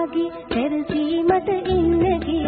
आगी फिर जी मत इनकी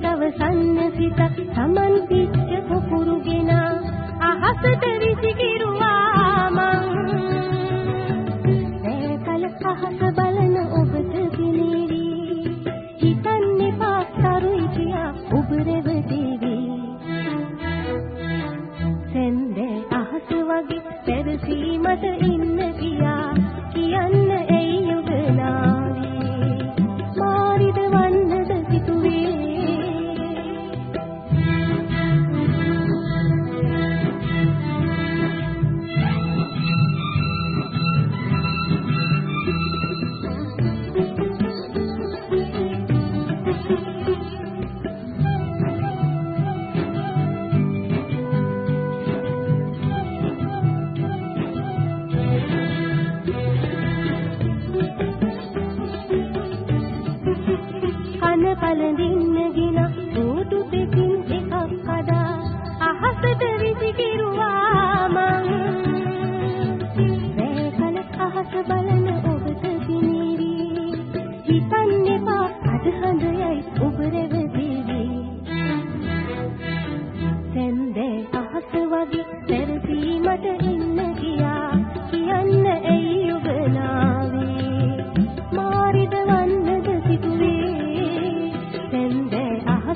හිස දවසන්න සිත සමන් පිච්ච පොකුරුගෙන අහසට විසිකිරුවා මං. සෑකල අහස බලන ඔබට පිළිරි හිතන්නේ පාස්තරුයි කියා ඔබ රෙවදෙවි සෙන්දේ අහස වගේ පෙරසීමට ඉන්න කන පළඳින්න ගින සූටු දෙකින්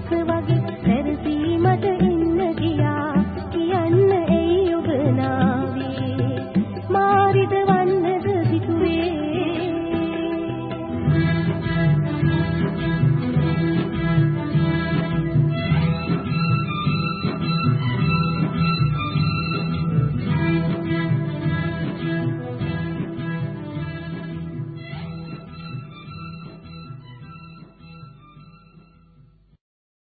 වගේ